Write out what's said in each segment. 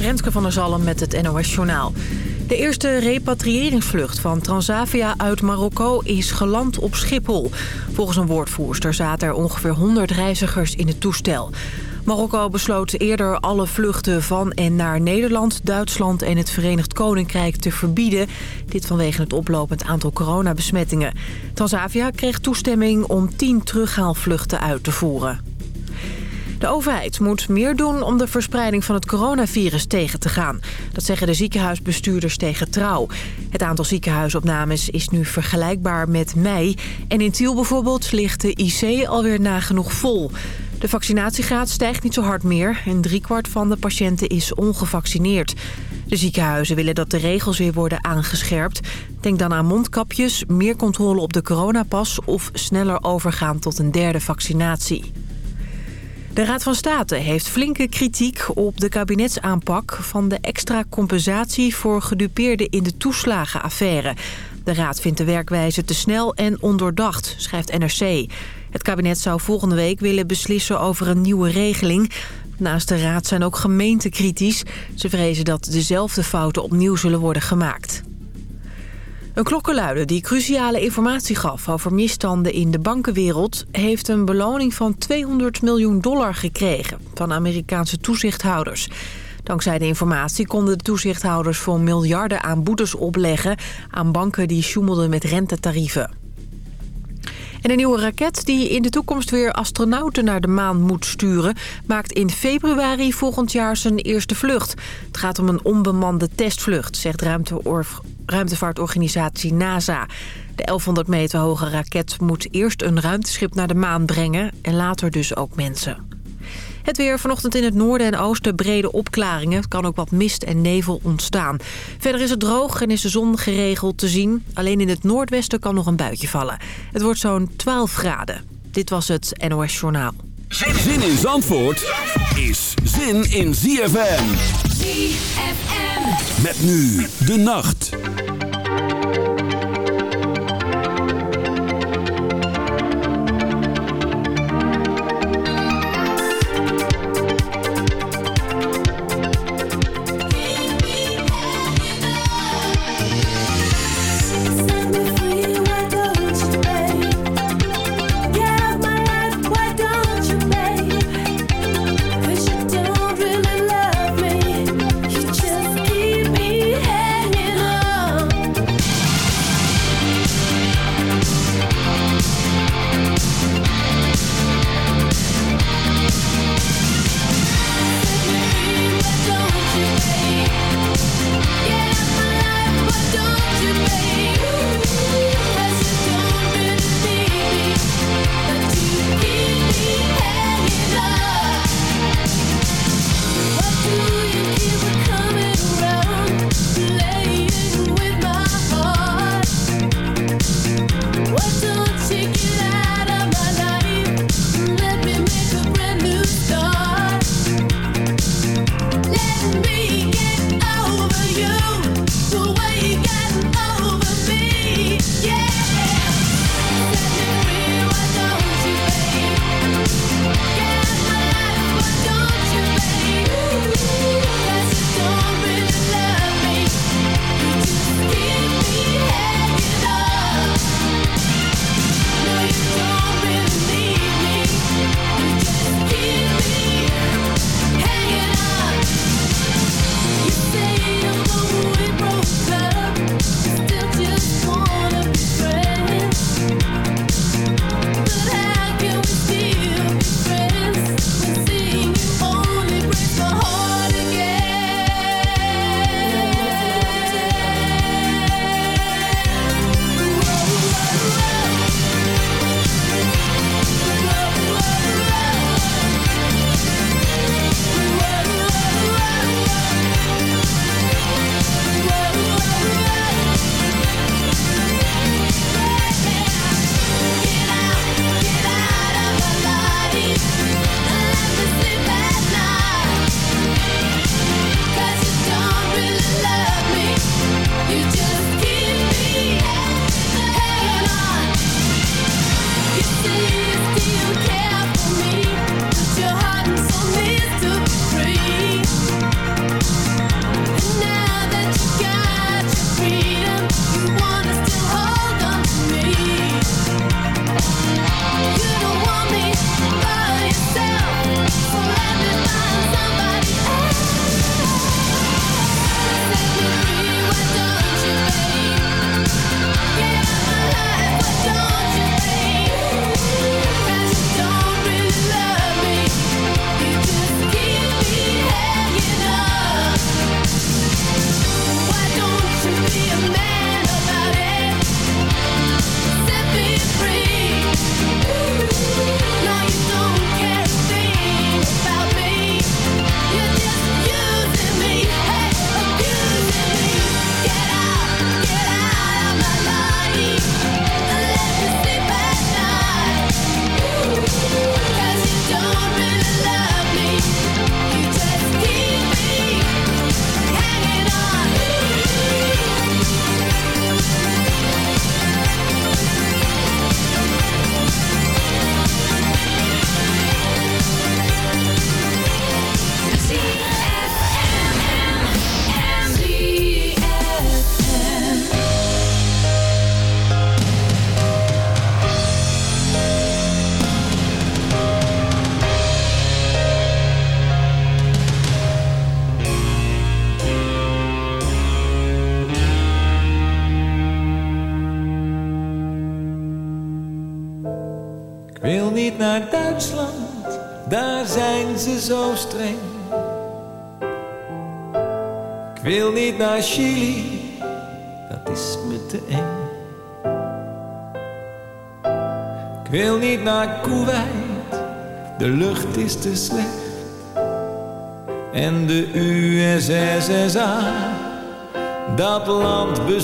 Renske van der Zalm met het NOS Journaal. De eerste repatriëringsvlucht van Transavia uit Marokko is geland op Schiphol. Volgens een woordvoerster zaten er ongeveer 100 reizigers in het toestel. Marokko besloot eerder alle vluchten van en naar Nederland, Duitsland en het Verenigd Koninkrijk te verbieden. Dit vanwege het oplopend aantal coronabesmettingen. Transavia kreeg toestemming om 10 terughaalvluchten uit te voeren. De overheid moet meer doen om de verspreiding van het coronavirus tegen te gaan. Dat zeggen de ziekenhuisbestuurders tegen Trouw. Het aantal ziekenhuisopnames is nu vergelijkbaar met mei. En in Tiel bijvoorbeeld ligt de IC alweer nagenoeg vol. De vaccinatiegraad stijgt niet zo hard meer en driekwart van de patiënten is ongevaccineerd. De ziekenhuizen willen dat de regels weer worden aangescherpt. Denk dan aan mondkapjes, meer controle op de coronapas of sneller overgaan tot een derde vaccinatie. De Raad van State heeft flinke kritiek op de kabinetsaanpak van de extra compensatie voor gedupeerden in de toeslagenaffaire. De Raad vindt de werkwijze te snel en ondoordacht, schrijft NRC. Het kabinet zou volgende week willen beslissen over een nieuwe regeling. Naast de Raad zijn ook gemeenten kritisch. Ze vrezen dat dezelfde fouten opnieuw zullen worden gemaakt. Een klokkenluider die cruciale informatie gaf over misstanden in de bankenwereld... heeft een beloning van 200 miljoen dollar gekregen van Amerikaanse toezichthouders. Dankzij de informatie konden de toezichthouders voor miljarden aan boetes opleggen... aan banken die sjoemelden met rentetarieven. En een nieuwe raket die in de toekomst weer astronauten naar de maan moet sturen... maakt in februari volgend jaar zijn eerste vlucht. Het gaat om een onbemande testvlucht, zegt ruimtevaartorganisatie NASA. De 1100 meter hoge raket moet eerst een ruimteschip naar de maan brengen... en later dus ook mensen. Het weer vanochtend in het noorden en oosten brede opklaringen. Het kan ook wat mist en nevel ontstaan. Verder is het droog en is de zon geregeld te zien. Alleen in het noordwesten kan nog een buitje vallen. Het wordt zo'n 12 graden. Dit was het NOS Journaal. Zin in Zandvoort is zin in ZFM. ZFM. Met nu de nacht.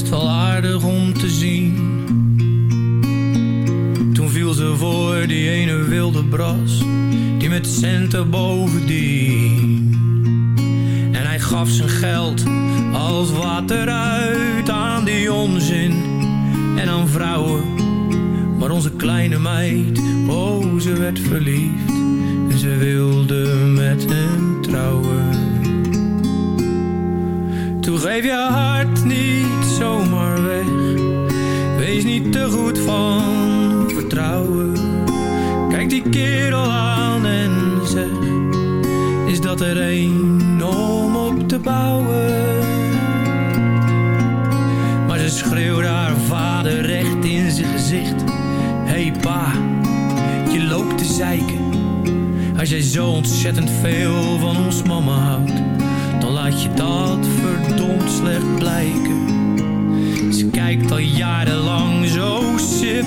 Best wel aardig om te zien. Toen viel ze voor die ene wilde bras, die met centen bovendien. En hij gaf zijn geld als water uit aan die onzin en aan vrouwen. Maar onze kleine meid, oh ze werd verliefd en ze wilde met hem trouwen. Toen geef je hart En zeg: Is dat er een om op te bouwen? Maar ze schreeuwde haar vader recht in zijn gezicht: Hey pa, je loopt te zeiken. Als jij zo ontzettend veel van ons mama houdt laat je dat verdomd slecht blijken. Ze kijkt al jarenlang zo sip.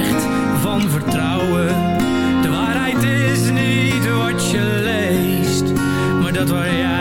dat waar jij eh,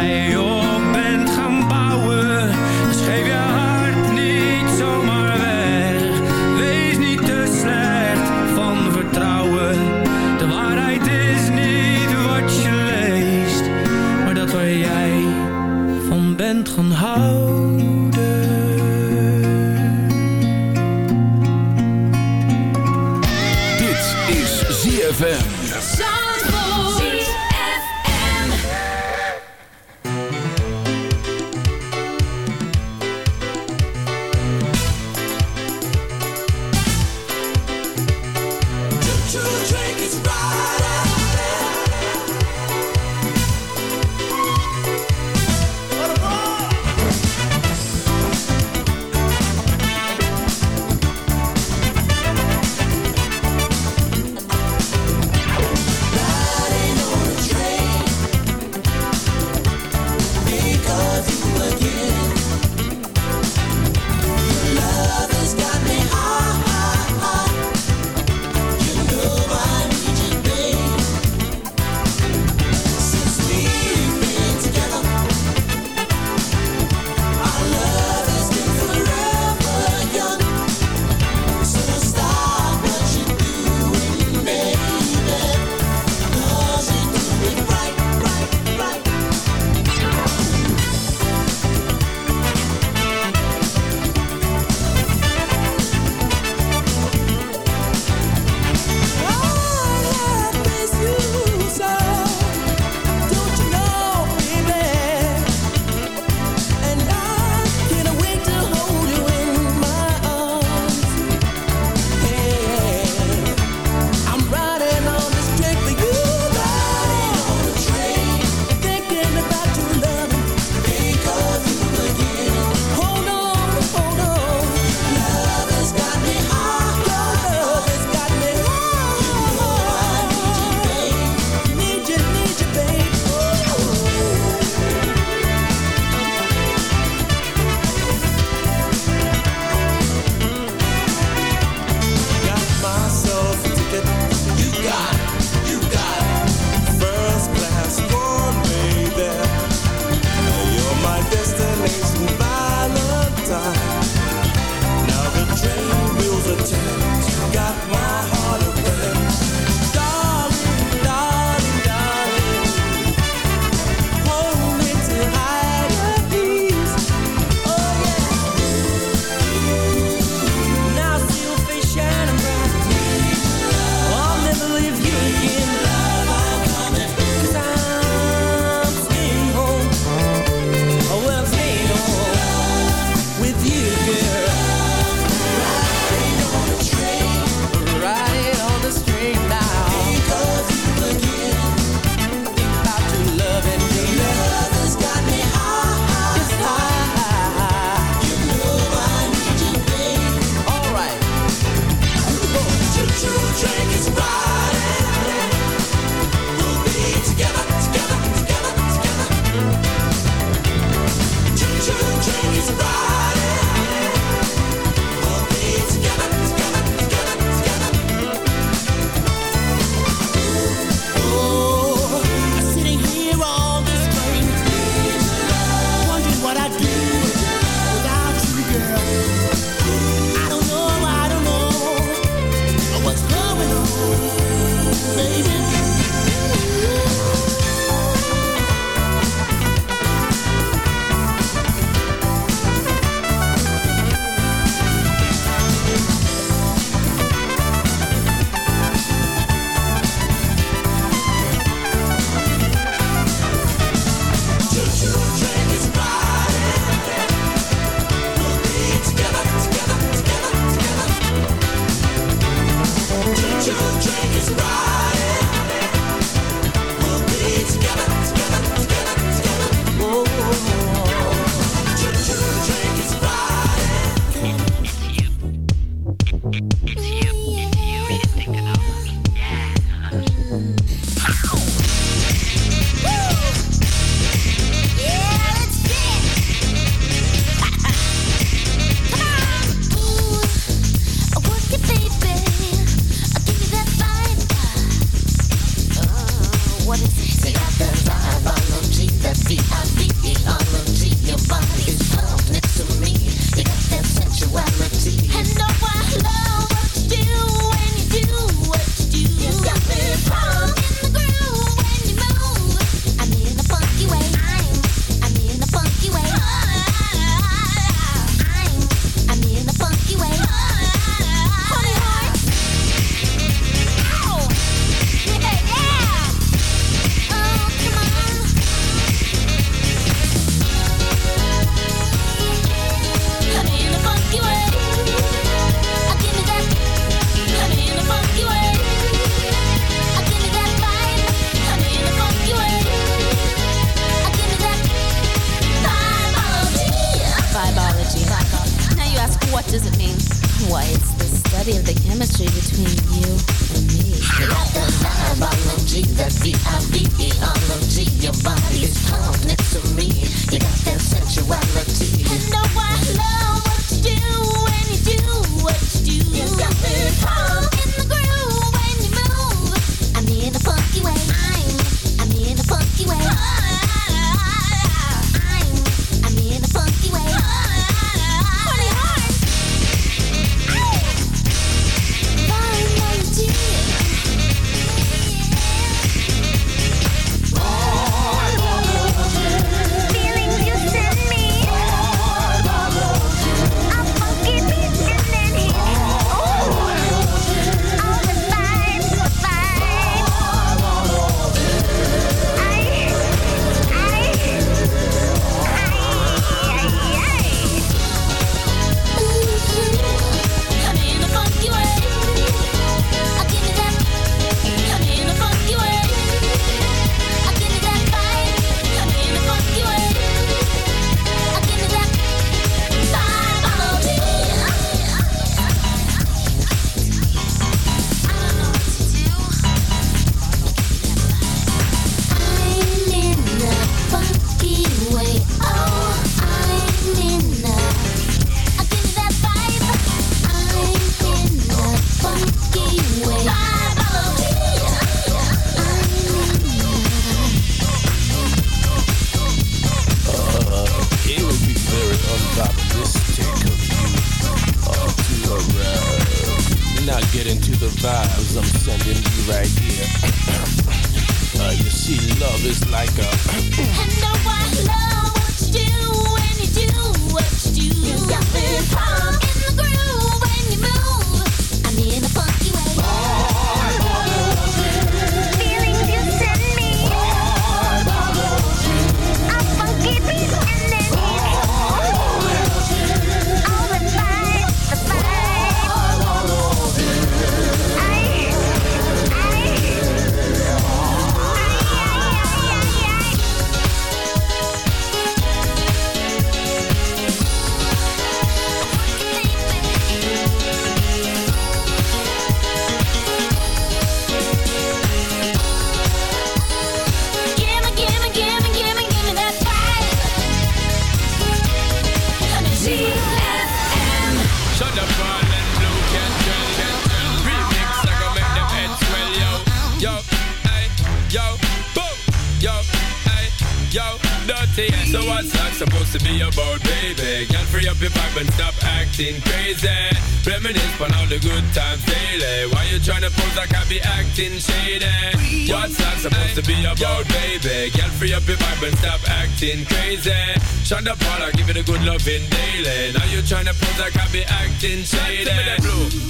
baby. Girl, free up your vibe and stop acting crazy. Reminisce on all the good times daily. Why you tryna pose like I be acting shady? What's that supposed to be about, baby? Girl, free up your vibe and stop acting crazy. Shonda Paula, give it a good loving daily. Now you tryna pose like I be acting shady.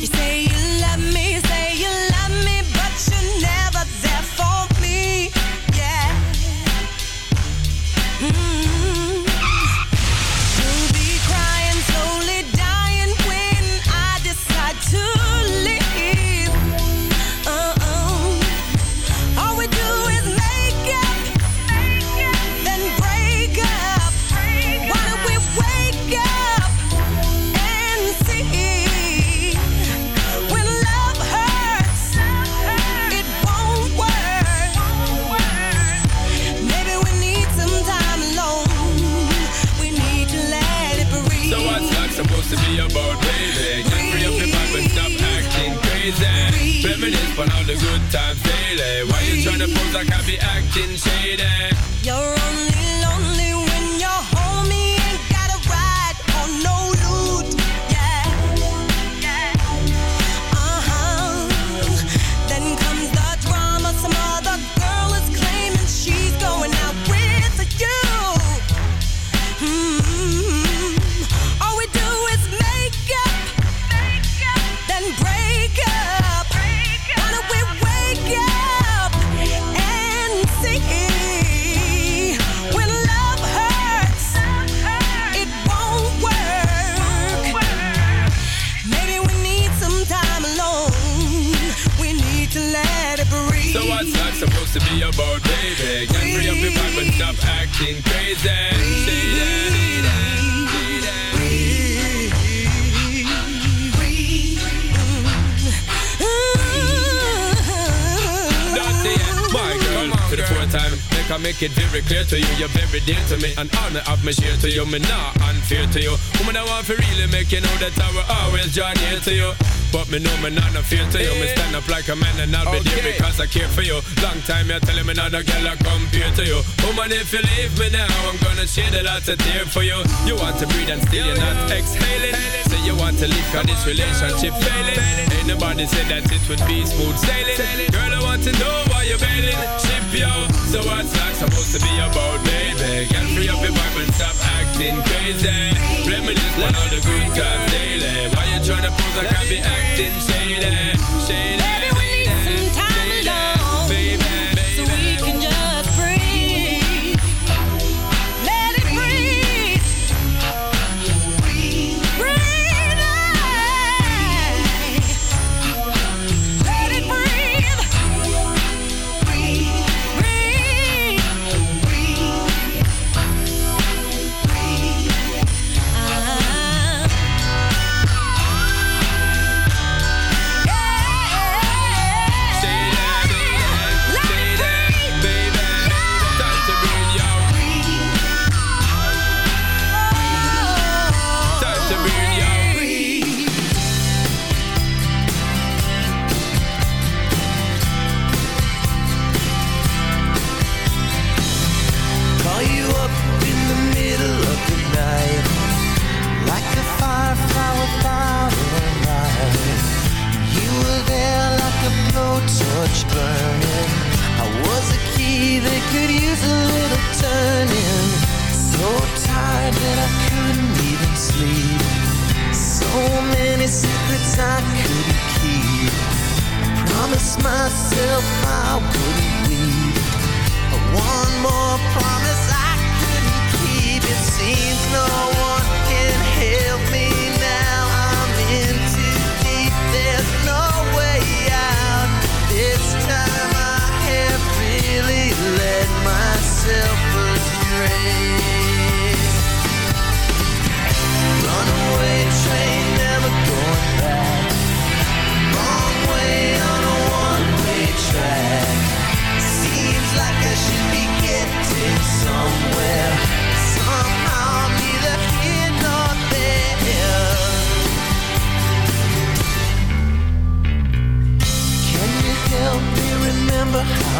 You say you love me, say you love me, but you never there for me. Yeah. Mm. Why you tryna pose that I be acting shady? So what's that supposed to be about, baby? Can free up your mind and stop acting crazy. Say yeah. For the fourth time, make I make it very clear to you, you're very dear to me, and honor of me share to you, me not unfair to you. Woman, I want to really make you know that I will always join here to you. But me know me not no fear to you. Me stand up like a man and I'll be there because I care for you. Long time you're telling me not a girl I compare to you. Woman, if you leave me now, I'm gonna shed a lot of tear for you. You want to breathe and still you're not exhaling. Say you want to leave cause this relationship failing. Ain't nobody said that it would be smooth sailing. Girl, I want to know why you're bailing. Ship yo. So what's that supposed to be about, baby? Get free up your vibe and stop acting crazy. Reminisce on all the good times daily. Why you tryna pose like I be acting didn't say that, say that. I couldn't keep. Promised myself I wouldn't weep. One more promise I couldn't keep. It seems no one can help me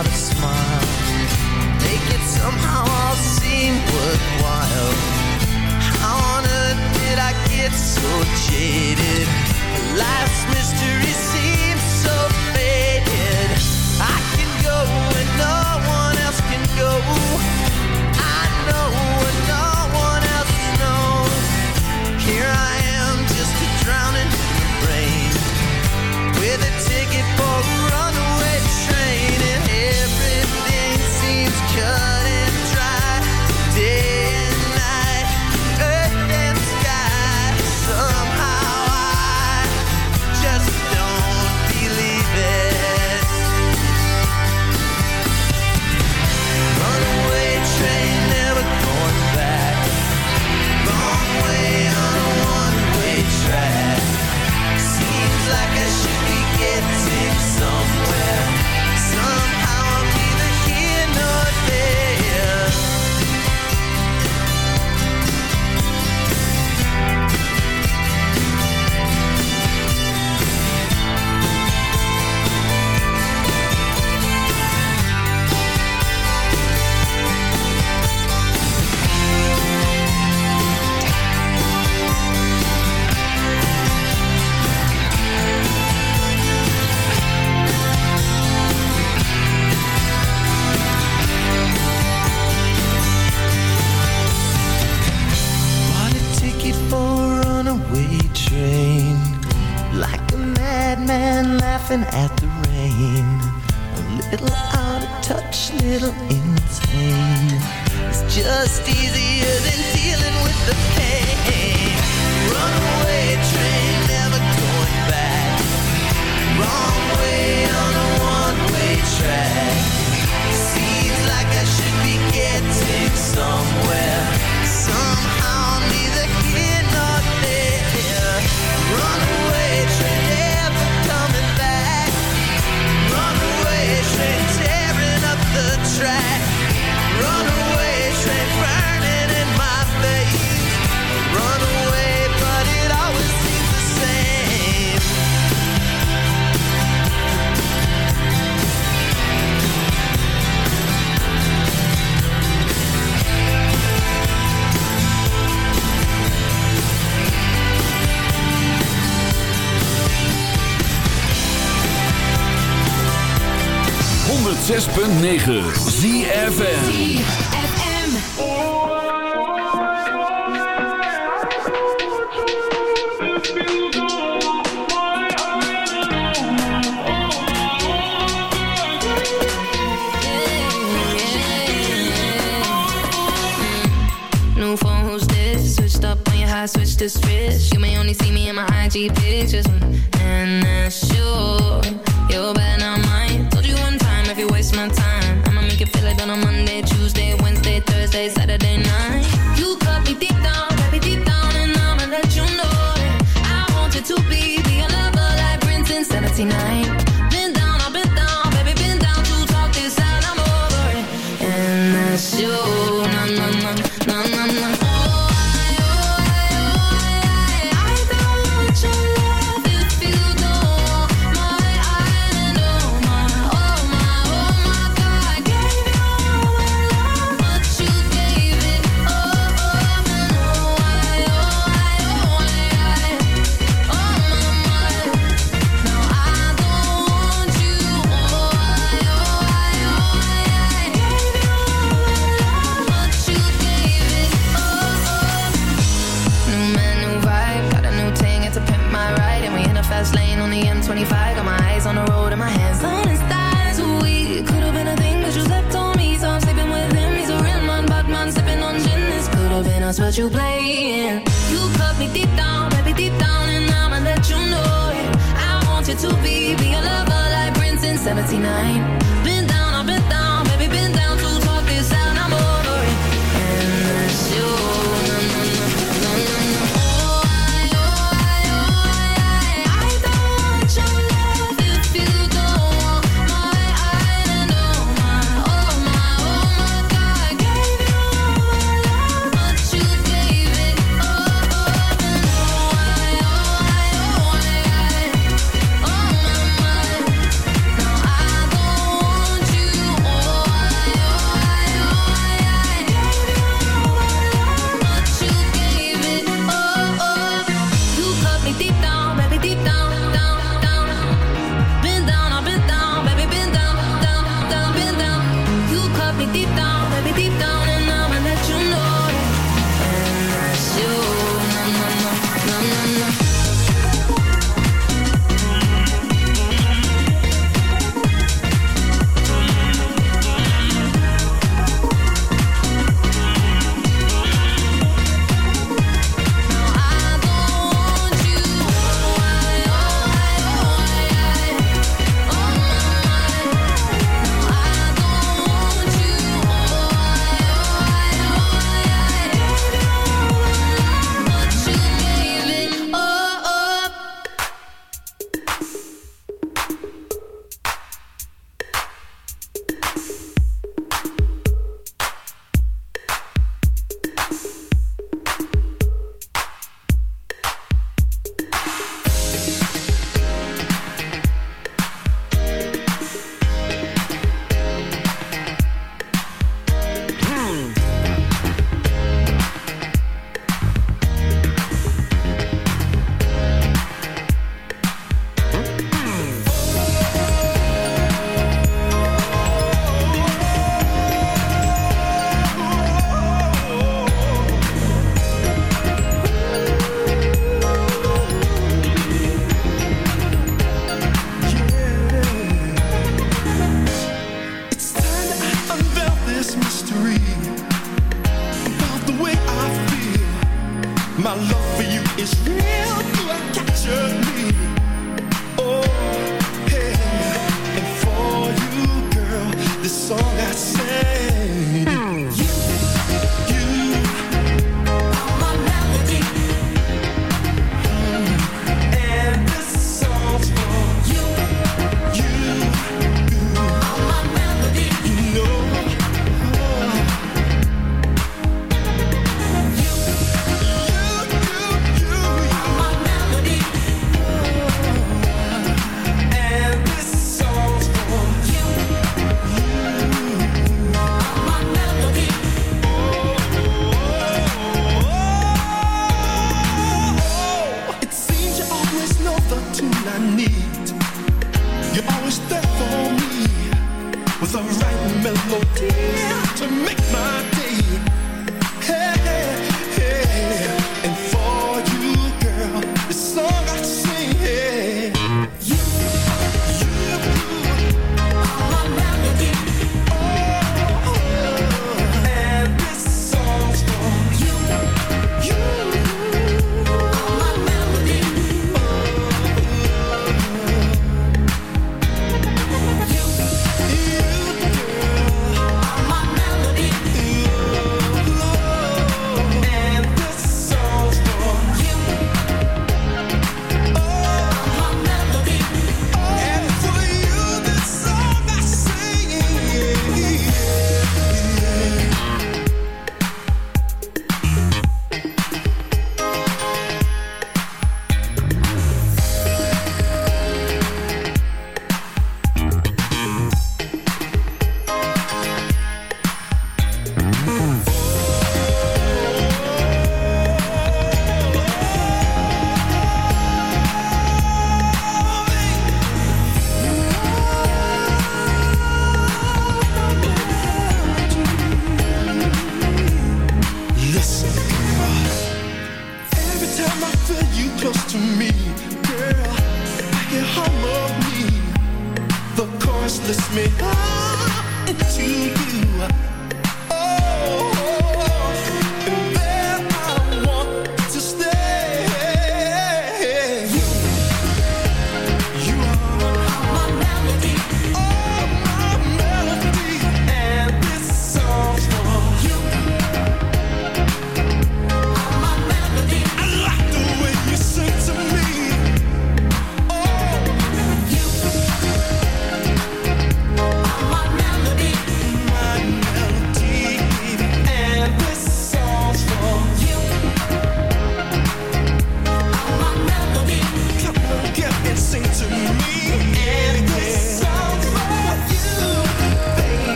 how to smile? Make it somehow all seem worthwhile. How on earth did I get so jaded? Life's mystery seems so faded. I can go where no one else can go. I know what no one else knows. Here I am, just a drowning in the rain, with a ticket for 106.9 ZFN switch to switch. You may only see me in my IG pictures, and that's sure. Better not. feel it on a Monday, Tuesday, Calamity Night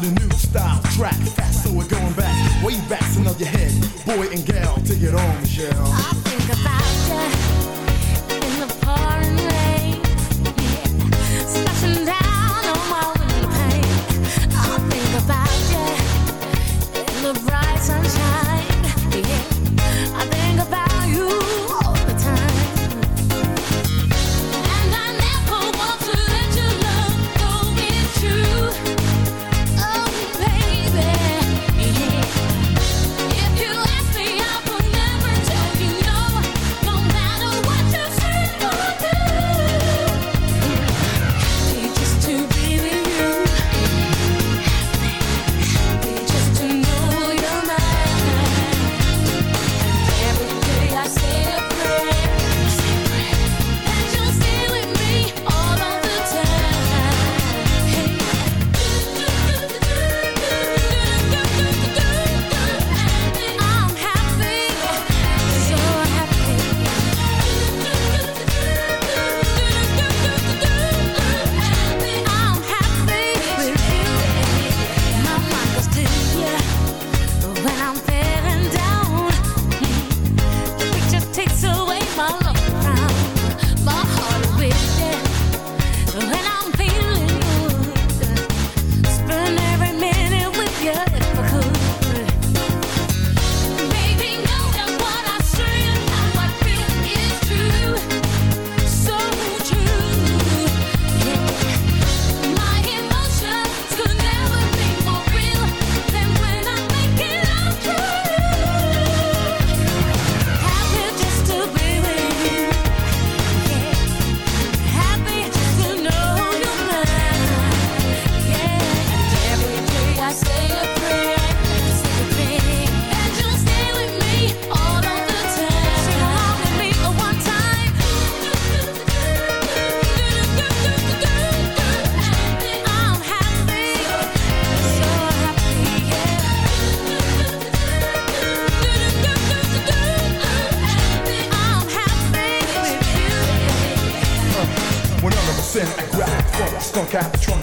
to the new style track. faster so we're going back, way back, so know your head, boy and gal, take it on, Michelle.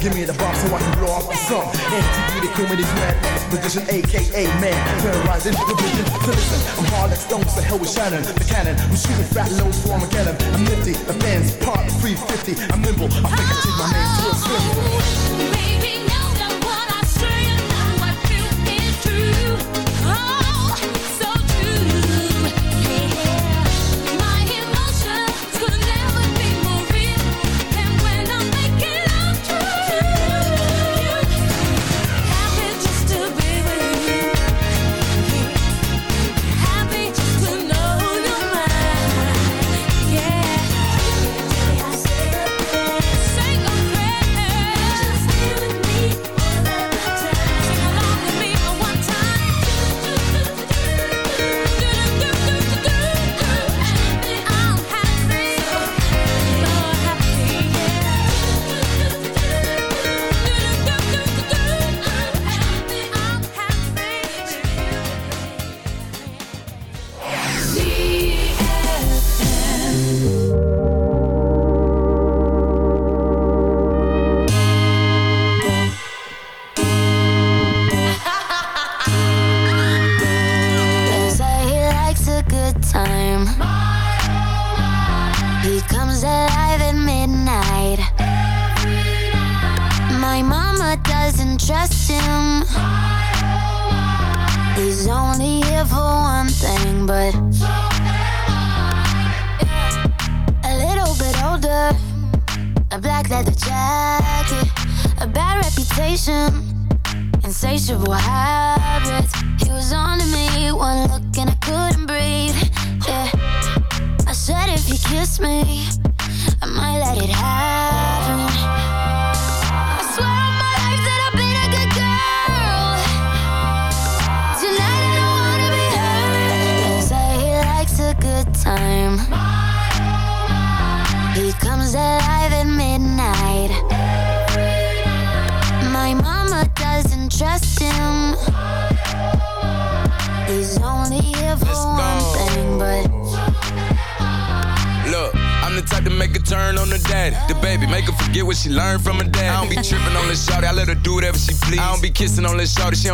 Give me the bomb so I can blow off my song. MTV, the king is mad. madness position, aka man. Terrorizing the vision. So listen, I'm hard like stone, so hell with Shannon. The cannon, we shooting fat loads for Armageddon. I'm nifty, the fans part 350. I'm nimble, I think I take my name to a swim. Baby,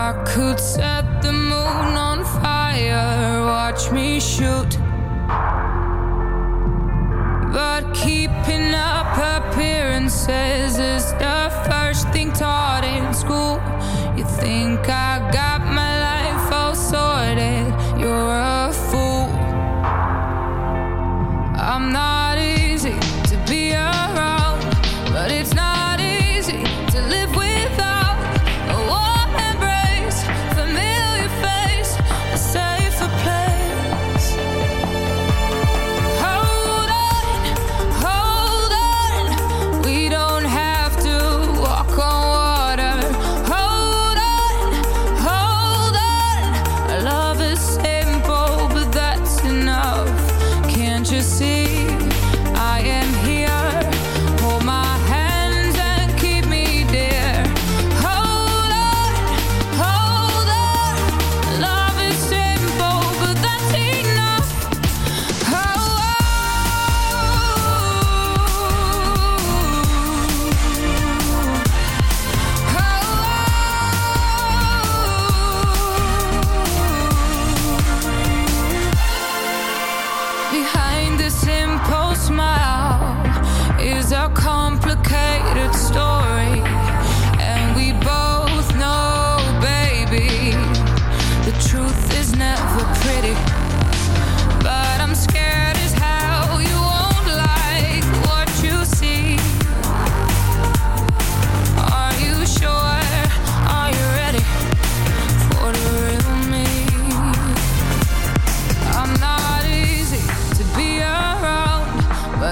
I could set the moon on fire, watch me shoot. But keeping up appearances is the first thing taught in school. You think I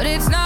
but it's not